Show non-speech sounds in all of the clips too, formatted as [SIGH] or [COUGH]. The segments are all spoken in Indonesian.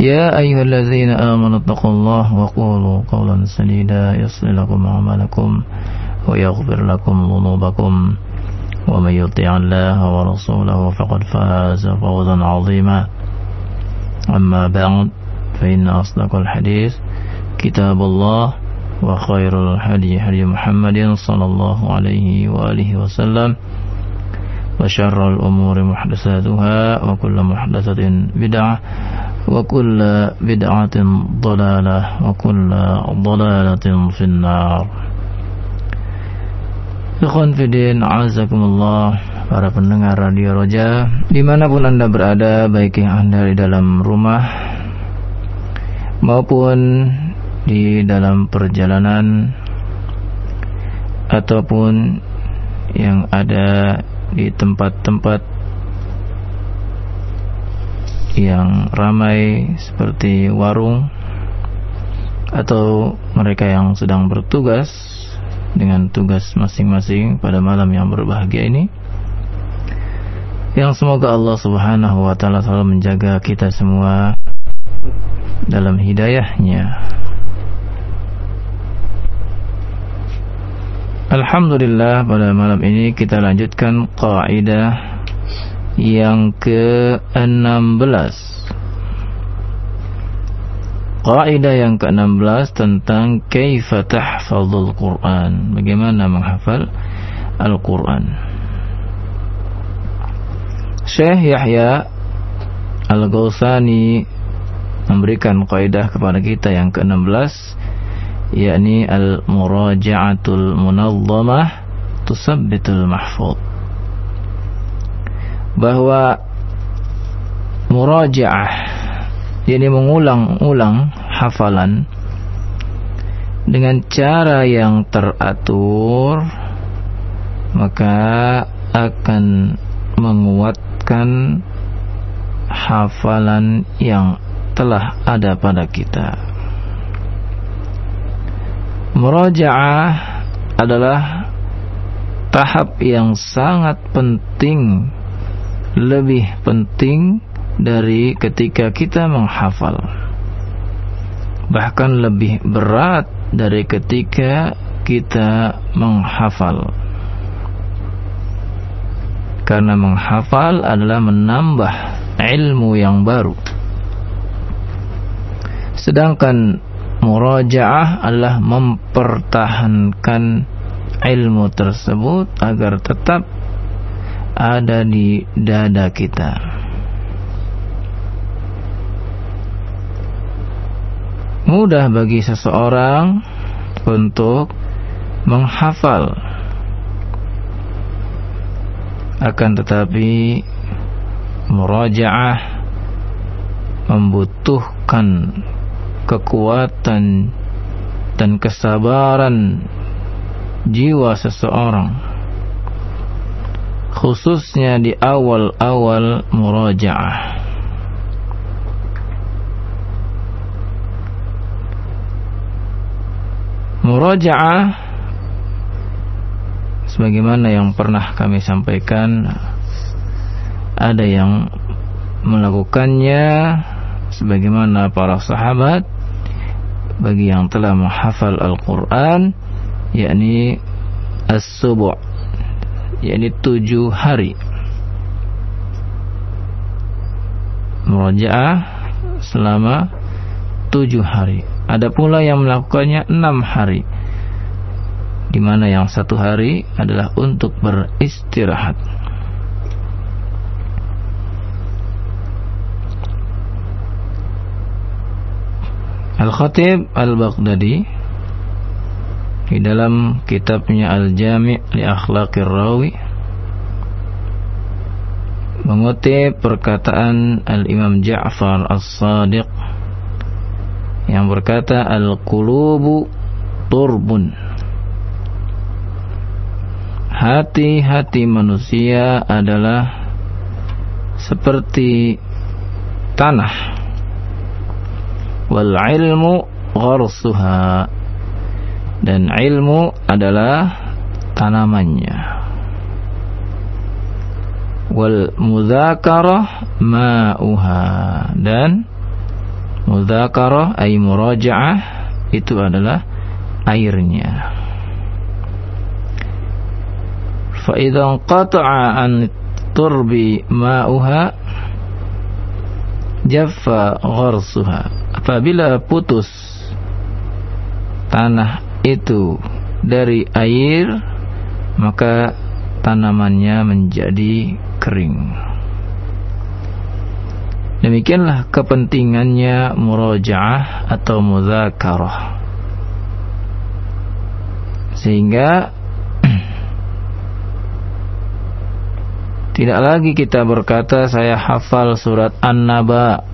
يا أيها الذين آمنوا اتقوا الله وقولوا قولا سديدا يصل لكم أعمالكم ويغفر لكم ذنوبكم ومن يطع الله ورسوله فقد فاز فوزا عظيما. أما بعد فإن أصدق الحديث كتاب الله وخير الحديث حديث محمد صلى الله عليه وآله وسلم وشر الأمور محدثاتها وكل محدثة بدعة وكل بدعة ضلالة وكل ضلالة في النار Ikhwan Fidin, Azakumullah Para pendengar Radio Roja Dimanapun Anda berada Baik yang Anda di dalam rumah Maupun Di dalam perjalanan Ataupun Yang ada Di tempat-tempat yang ramai seperti warung atau mereka yang sedang bertugas dengan tugas masing-masing pada malam yang berbahagia ini. Yang semoga Allah Subhanahu wa taala selalu menjaga kita semua dalam hidayahnya. Alhamdulillah pada malam ini kita lanjutkan kaidah yang ke-16 Kaidah yang ke-16 tentang kaifa tahfazul Quran. Bagaimana menghafal Al-Quran. Syekh Yahya Al-Ghausani memberikan kaidah kepada kita yang ke-16 yakni al-muraja'atul munazzamah tusabbitul mahfuz bahwa murajaah yakni mengulang-ulang hafalan dengan cara yang teratur maka akan menguatkan hafalan yang telah ada pada kita. Murajaah adalah tahap yang sangat penting lebih penting dari ketika kita menghafal. Bahkan lebih berat dari ketika kita menghafal. Karena menghafal adalah menambah ilmu yang baru. Sedangkan murajaah adalah mempertahankan ilmu tersebut agar tetap ada di dada kita. Mudah bagi seseorang untuk menghafal akan tetapi murajaah membutuhkan kekuatan dan kesabaran jiwa seseorang khususnya di awal-awal murajaah. Murajaah sebagaimana yang pernah kami sampaikan ada yang melakukannya sebagaimana para sahabat bagi yang telah menghafal Al-Qur'an yakni as-subu' yakni tujuh hari. Murajaah selama tujuh hari. Ada pula yang melakukannya enam hari. Di mana yang satu hari adalah untuk beristirahat. Al-Khatib Al-Baghdadi di dalam kitabnya Al-Jami' li Akhlaqir Rawi mengutip perkataan Al-Imam Ja'far As-Sadiq yang berkata Al-Qulubu Turbun. Hati-hati manusia adalah seperti tanah. Wal ilmu gharsuha dan ilmu adalah tanamannya. Wal mudzakarah ma'uha. Dan mudzakarah ay murajaah itu adalah airnya. Fa idza qata'a an turbi ma'uha jaffa gharsuha. Apabila putus tanah itu dari air maka tanamannya menjadi kering. Demikianlah kepentingannya murajaah atau muzakarah sehingga [CLEARS THROAT] tidak lagi kita berkata saya hafal surat An-Naba.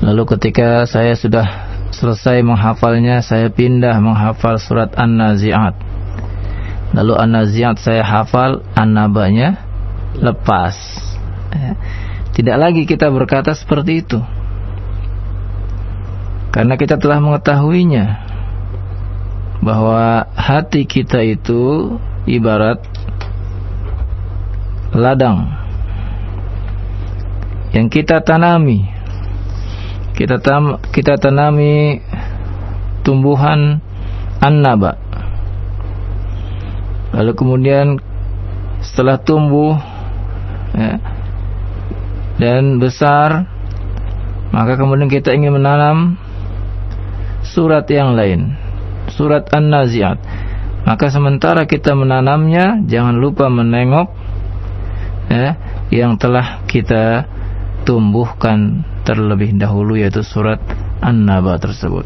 Lalu ketika saya sudah selesai menghafalnya, saya pindah menghafal surat An-Nazi'at. Lalu An-Nazi'at saya hafal, An-Nabanya lepas. Ya. Tidak lagi kita berkata seperti itu. Karena kita telah mengetahuinya bahwa hati kita itu ibarat ladang yang kita tanami kita tam, kita tanami tumbuhan annaba. Lalu kemudian setelah tumbuh ya, dan besar, maka kemudian kita ingin menanam surat yang lain, surat An-Nazi'at. Maka sementara kita menanamnya, jangan lupa menengok ya, yang telah kita tumbuhkan terlebih dahulu yaitu surat An-Naba tersebut.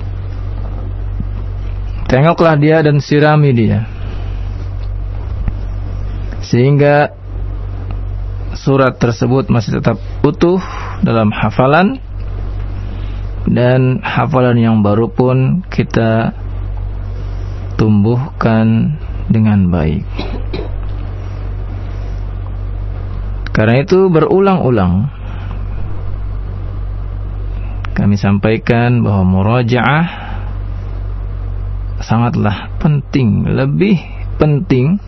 Tengoklah dia dan sirami dia. Sehingga surat tersebut masih tetap utuh dalam hafalan dan hafalan yang baru pun kita tumbuhkan dengan baik. Karena itu berulang-ulang kami sampaikan bahwa murajaah sangatlah penting, lebih penting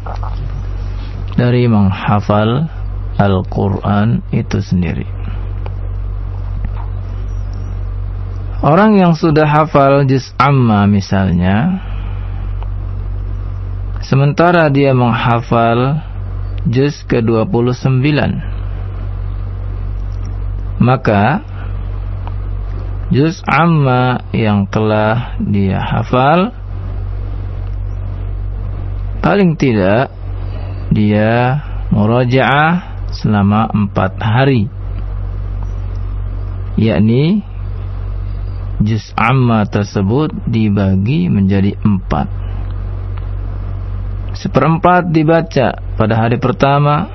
dari menghafal Al-Quran itu sendiri. Orang yang sudah hafal juz amma misalnya, sementara dia menghafal juz ke-29, maka juz amma yang telah dia hafal. Paling tidak dia murajaah selama empat hari. Yakni juz amma tersebut dibagi menjadi empat. Seperempat dibaca pada hari pertama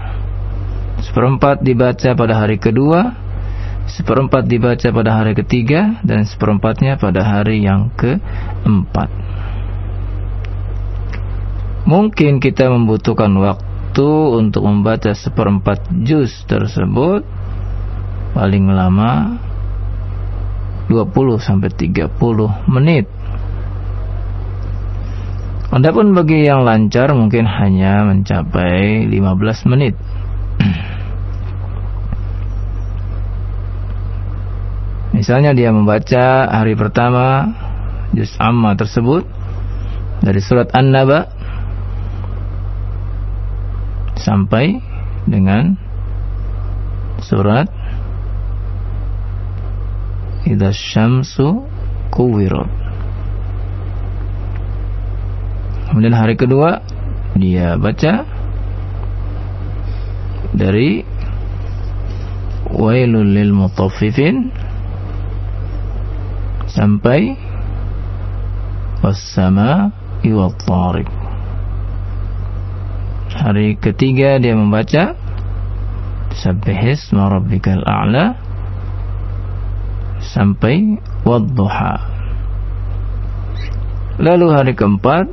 seperempat dibaca pada hari kedua seperempat dibaca pada hari ketiga dan seperempatnya pada hari yang keempat. Mungkin kita membutuhkan waktu untuk membaca seperempat juz tersebut paling lama 20 sampai 30 menit. Adapun bagi yang lancar mungkin hanya mencapai 15 menit. [CLEARS THROAT] Misalnya dia membaca hari pertama juz amma tersebut dari surat An-Naba sampai dengan surat Idza syamsu kuwirat. Kemudian hari kedua dia baca dari wailul lil mutaffifin sampai wassama iwat tariq hari ketiga dia membaca sabbihis rabbikal a'la sampai wadduha. Lalu hari keempat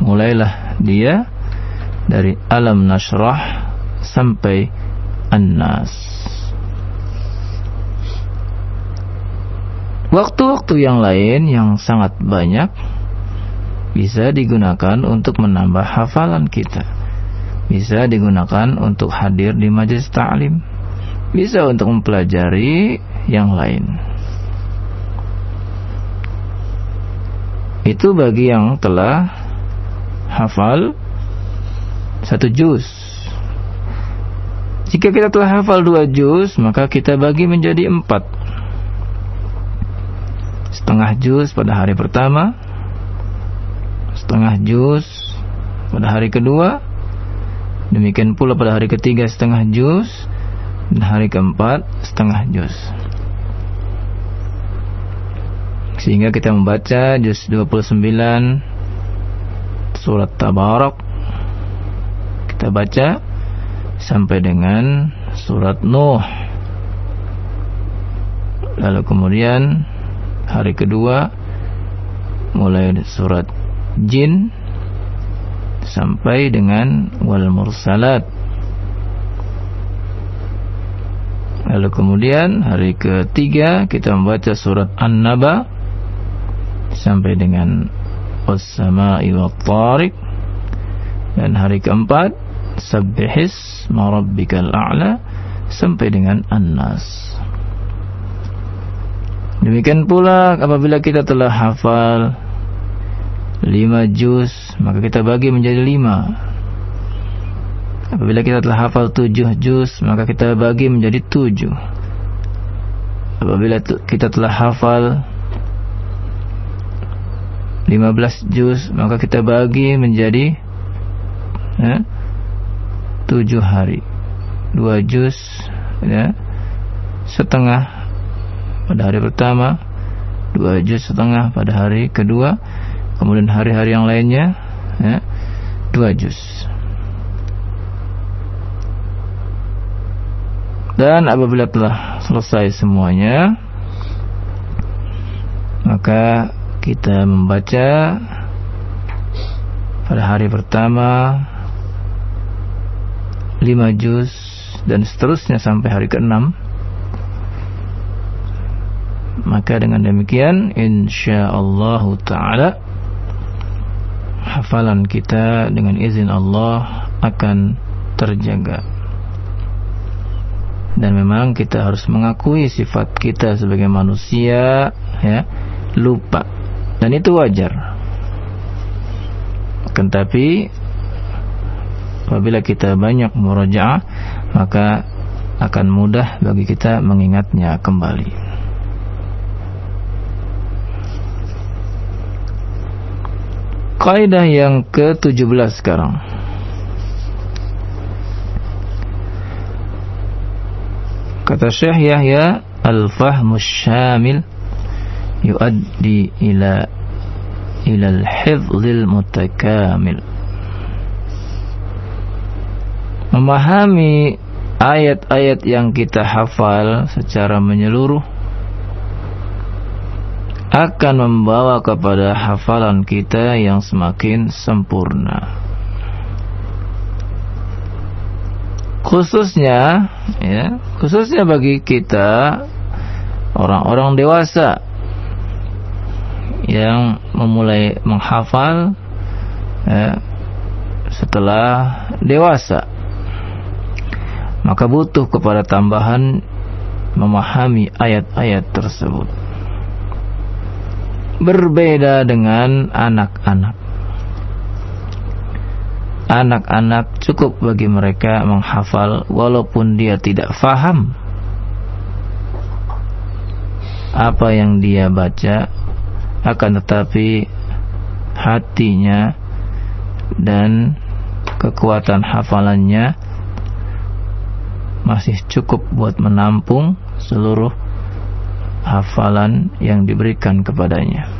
mulailah dia dari alam nasrah sampai an-nas Waktu-waktu yang lain yang sangat banyak bisa digunakan untuk menambah hafalan kita. Bisa digunakan untuk hadir di majelis ta'lim. Bisa untuk mempelajari yang lain. Itu bagi yang telah hafal satu juz. Jika kita telah hafal dua juz, maka kita bagi menjadi empat setengah juz pada hari pertama setengah juz pada hari kedua demikian pula pada hari ketiga setengah juz dan hari keempat setengah juz. Sehingga kita membaca juz 29 surat Tabarak kita baca sampai dengan surat Nuh. Lalu kemudian hari kedua mulai surat jin sampai dengan wal mursalat. Lalu kemudian hari ketiga kita membaca surat an-naba sampai dengan was-sama'i wat-tariq dan hari keempat sabbihis ma rabbikal a'la sampai dengan an-nas Demikian pula apabila kita telah hafal lima juz, maka kita bagi menjadi lima. Apabila kita telah hafal tujuh juz, maka kita bagi menjadi tujuh. Apabila kita telah hafal lima belas juz, maka kita bagi menjadi ya, tujuh hari. Dua juz, ya, setengah pada hari pertama, dua juz setengah pada hari kedua, kemudian hari-hari yang lainnya ya, dua juz. Dan apabila telah selesai semuanya, maka kita membaca pada hari pertama lima juz dan seterusnya sampai hari keenam maka dengan demikian insyaallah taala hafalan kita dengan izin Allah akan terjaga. Dan memang kita harus mengakui sifat kita sebagai manusia ya, lupa. Dan itu wajar. Akan tapi apabila kita banyak murajaah maka akan mudah bagi kita mengingatnya kembali. Kaidah yang ke-17 sekarang. Kata Syekh Yahya, al-fahmu syamil yuaddi ila ila al-hifdzil mutakamil. Memahami ayat-ayat yang kita hafal secara menyeluruh akan membawa kepada hafalan kita yang semakin sempurna. Khususnya ya, khususnya bagi kita orang-orang dewasa yang memulai menghafal ya, setelah dewasa maka butuh kepada tambahan memahami ayat-ayat tersebut berbeda dengan anak-anak. Anak-anak cukup bagi mereka menghafal walaupun dia tidak faham apa yang dia baca akan tetapi hatinya dan kekuatan hafalannya masih cukup buat menampung seluruh hafalan yang diberikan kepadanya.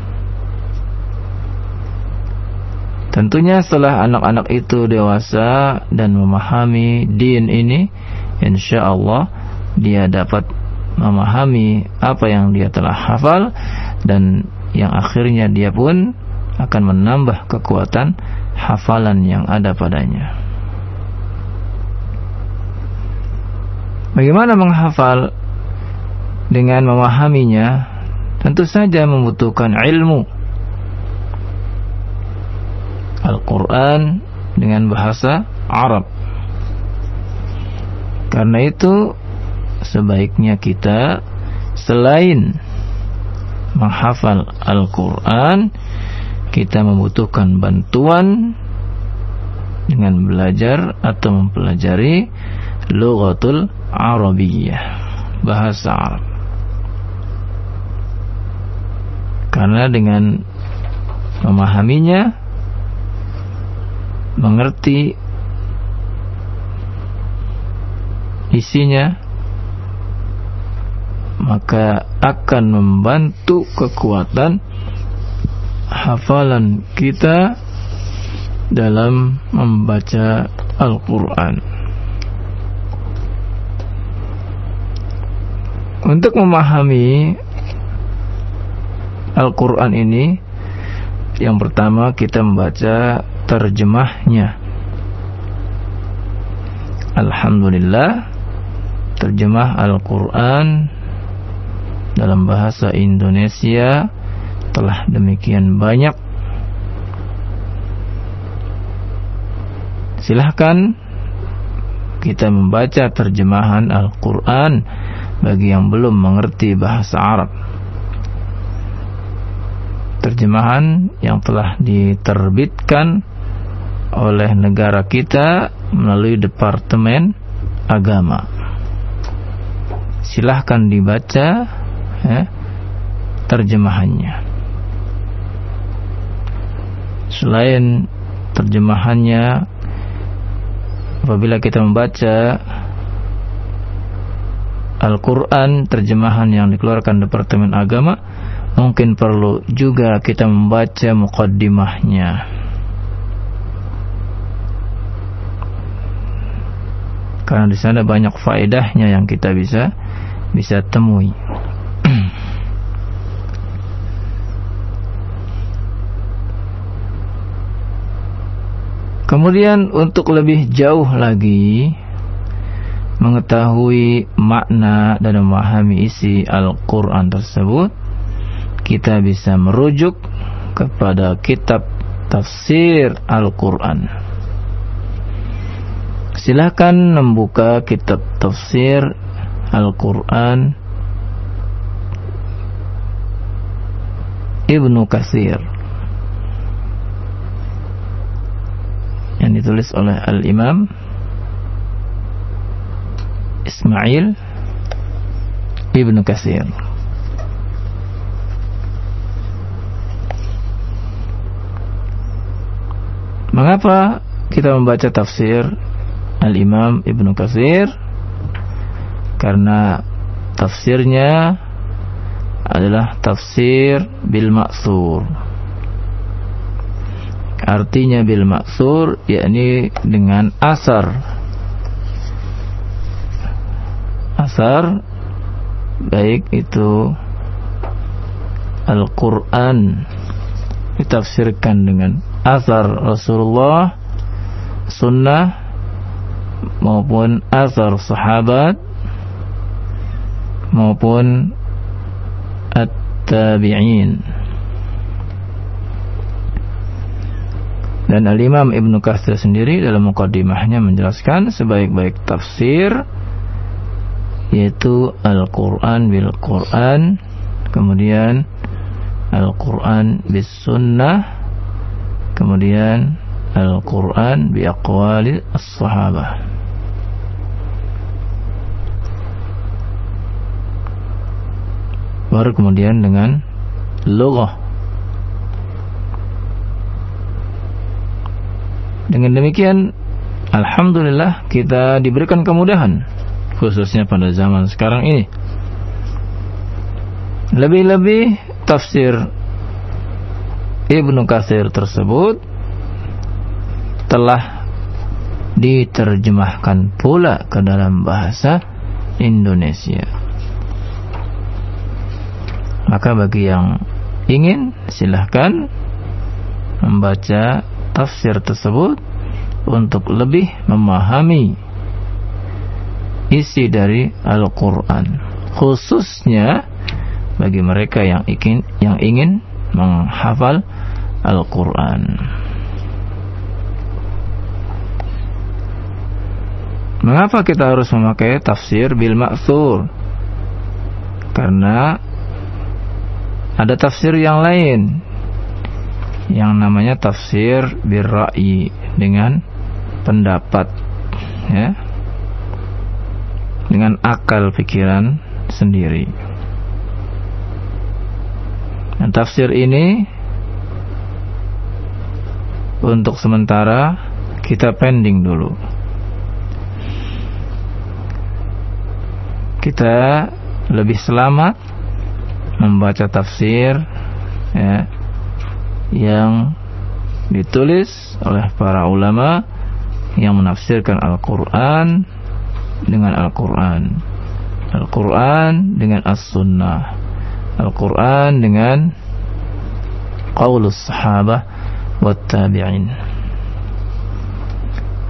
Tentunya setelah anak-anak itu dewasa dan memahami din ini, insya Allah dia dapat memahami apa yang dia telah hafal dan yang akhirnya dia pun akan menambah kekuatan hafalan yang ada padanya. Bagaimana menghafal dengan memahaminya? Tentu saja membutuhkan ilmu. Al-Quran dengan bahasa Arab. Karena itu sebaiknya kita selain menghafal Al-Quran kita membutuhkan bantuan dengan belajar atau mempelajari lughatul Arabiyyah bahasa Arab karena dengan memahaminya mengerti isinya maka akan membantu kekuatan hafalan kita dalam membaca Al-Quran. Untuk memahami Al-Quran ini, yang pertama kita membaca terjemahnya. Alhamdulillah, terjemah Al-Quran dalam bahasa Indonesia telah demikian banyak silahkan kita membaca terjemahan Al-Quran bagi yang belum mengerti bahasa Arab terjemahan yang telah diterbitkan oleh negara kita melalui Departemen Agama. Silahkan dibaca ya, terjemahannya. Selain terjemahannya apabila kita membaca Al-Quran terjemahan yang dikeluarkan Departemen Agama mungkin perlu juga kita membaca mukaddimahnya karena di sana banyak faedahnya yang kita bisa bisa temui. Kemudian untuk lebih jauh lagi mengetahui makna dan memahami isi Al-Quran tersebut, kita bisa merujuk kepada kitab tafsir Al-Quran. Silakan membuka kitab tafsir Al-Quran Ibnu Kasir yang ditulis oleh Al-Imam Ismail Ibn Katsir. Mengapa kita membaca tafsir Al-Imam Ibn Katsir? Karena tafsirnya adalah tafsir bil maksur Artinya bil maksur yakni dengan asar. Asar baik itu Al-Qur'an ditafsirkan dengan asar Rasulullah sunnah maupun asar sahabat maupun at-tabi'in. Dan Al-Imam Ibnu Katsir sendiri dalam mukaddimahnya menjelaskan sebaik-baik tafsir yaitu Al-Qur'an bil Qur'an, kemudian Al-Qur'an bis sunnah, kemudian Al-Qur'an bi aqwali as-sahabah. Baru kemudian dengan lughah Dengan demikian Alhamdulillah kita diberikan kemudahan khususnya pada zaman sekarang ini. Lebih-lebih tafsir Ibnu Katsir tersebut telah diterjemahkan pula ke dalam bahasa Indonesia. Maka bagi yang ingin silahkan membaca tafsir tersebut untuk lebih memahami isi dari Al-Quran khususnya bagi mereka yang ingin yang ingin menghafal Al-Quran Mengapa kita harus memakai tafsir bil maksur? Karena ada tafsir yang lain yang namanya tafsir birra'i dengan pendapat ya dengan akal pikiran sendiri. Dan tafsir ini untuk sementara kita pending dulu. Kita lebih selamat membaca tafsir ya, yang ditulis oleh para ulama yang menafsirkan Al-Quran dengan Al-Quran Al-Quran dengan As-Sunnah Al-Quran dengan Qaulus Sahabah wa Tabi'in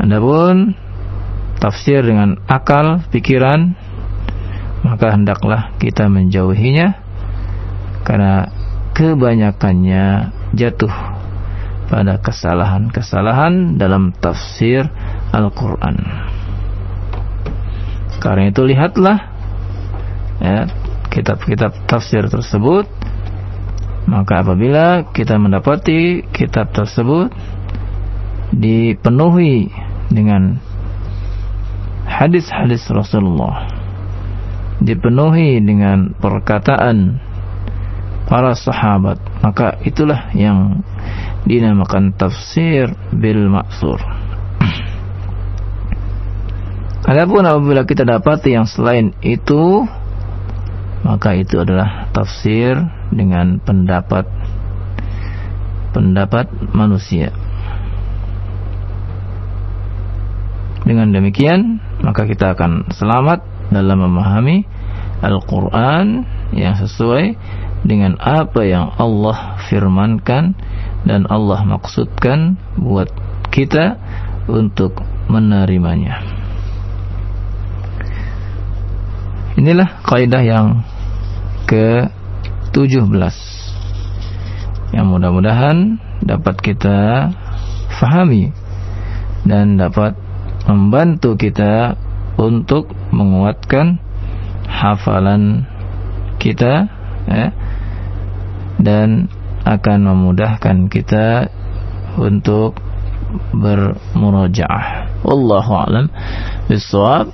Adapun tafsir dengan akal, pikiran maka hendaklah kita menjauhinya karena kebanyakannya jatuh pada kesalahan-kesalahan dalam tafsir Al-Quran. Karena itu lihatlah ya, kitab-kitab tafsir tersebut maka apabila kita mendapati kitab tersebut dipenuhi dengan hadis-hadis Rasulullah dipenuhi dengan perkataan para sahabat maka itulah yang dinamakan tafsir bil maksur [CLEARS THROAT] Adapun apabila kita dapati yang selain itu maka itu adalah tafsir dengan pendapat pendapat manusia. Dengan demikian maka kita akan selamat dalam memahami Al-Qur'an yang sesuai dengan apa yang Allah firmankan dan Allah maksudkan buat kita untuk menerimanya. Inilah kaidah yang ke-17 yang mudah-mudahan dapat kita fahami dan dapat membantu kita untuk menguatkan hafalan kita ya, dan akan memudahkan kita untuk bermurojaah. Wallahu a'lam bishawab.